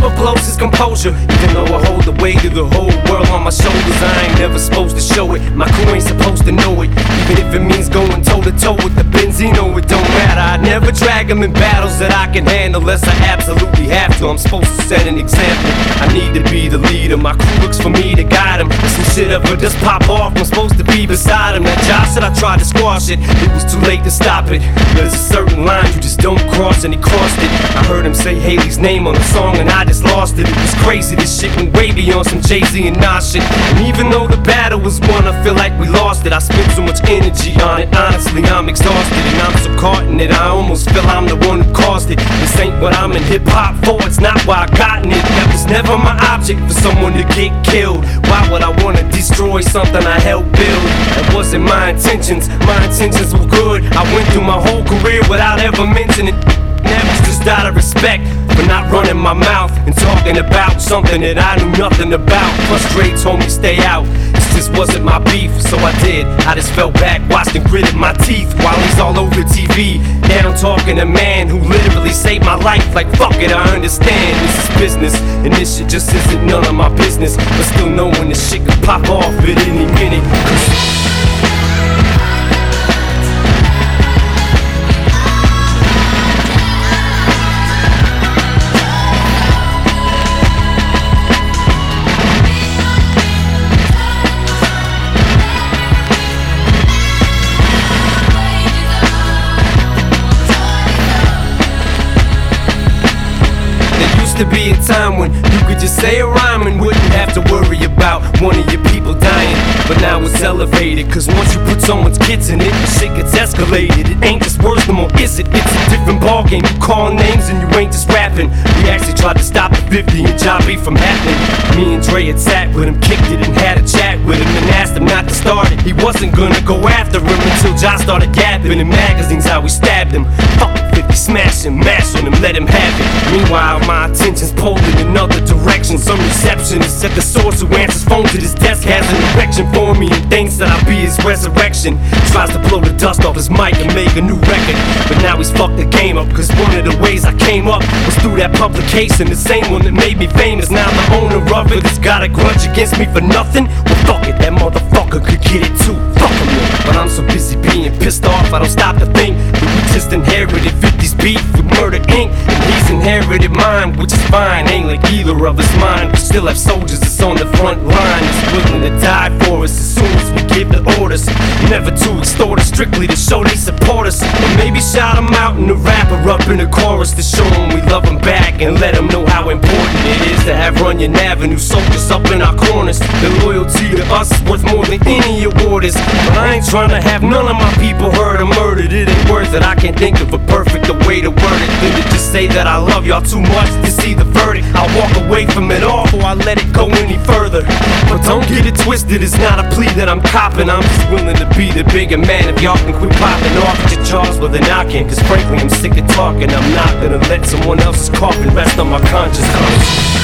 never blows his composure. Even though I hold the weight of the whole world on my shoulders, I ain't never supposed to show it. My crew ain't supposed to know it. Even if it means going toe to toe with the Benzino, it don't matter. I never drag them in battles that I can handle unless I absolutely have to. I'm supposed to set an example. I need to be the leader. My crew looks for me to guide. If some shit ever just pop off, I'm supposed to be beside him. That said I tried to squash it. It was too late to stop it. There's a certain line you just don't cross, and he crossed it. I heard him say Hailie's name on the song, and I just lost it. It was crazy. This shit went way beyond some Jay Z and Nas shit. And even though the battle was won, I feel like we lost it. I spent so much energy on it. Honestly, I'm exhausted, and I'm so caught in it. I almost feel I'm the one who caused it. This ain't what I'm in hip hop for. It's not why I gotten it. That was never my object for someone to get killed. Why would I wanna destroy wasn't my intentions. My intentions were good. I went through my whole career without ever mentioning. Was just out of respect for not running my mouth and talking about something that I knew nothing about. Told me stay out. This just wasn't my beef, so I did. I just fell back, watched and gritted my teeth while he's all over TV. Now I'm talking to a man who literally saved my life. Like, fuck it, I understand. This is business, and this shit just isn't none of my business. But still knowing this shit could pop off at any minute. To be a time when you could just say a rhyme and wouldn't have to worry about one of your people dying. But now it's elevated, cause once you put someone's kids in it, shit gets escalated. It ain't just words no more, is it? It's a different ballgame. You call names and you ain't just rapping. We actually tried to stop the 50 and Ja beef from happening. Me and Dre had sat with him, kicked it, and had a chat with him, and asked him not to start it. He wasn't gonna go after him until Ja started gapping in magazines how we stabbed him. Fuck 50, smash him, mash on him, let him have it. Meanwhile, my attention's pulled in another direction. Some receptionist at the source who answers phones at his desk has an erection for me and thinks that I'll be his resurrection. Tries to blow the dust off his mic and make a new record. But now he's fucked the game up, cause one of the ways I came up was through that publication. The same one that made me famous. Now the owner of it has got a grudge against me for nothing. Well, fuck it, that motherfucker could get it too. Fuck him. But I'm so busy being pissed off, I don't stop to think that we just inherited 50's beef with Murder Inc. He's inherited mine, which is fine. Ain't like either of us mine. We still have soldiers that's on the front line, that's willing to die for us as soon as we give the orders. Never to extort us, strictly to show they support us. Or maybe shout them out in the rapper up in the chorus to show them we love them back and let them know how important it is to have Runyon Avenue soldiers up in our corners. Their loyalty to us is worth more than any award is. But I ain't trying to have none of my people hurt or murdered. Ain't. I can't think of a perfect way to word it than to just say that I love y'all too much to see the verdict. I'll walk away from it all before I let it go any further. But don't get it twisted, it's not a plea that I'm copping. I'm just willing to be the bigger man if y'all can quit popping off at your jaws with a knocking. Cause frankly, I'm sick of talking. I'm not gonna let someone else's coffin rest on my conscience.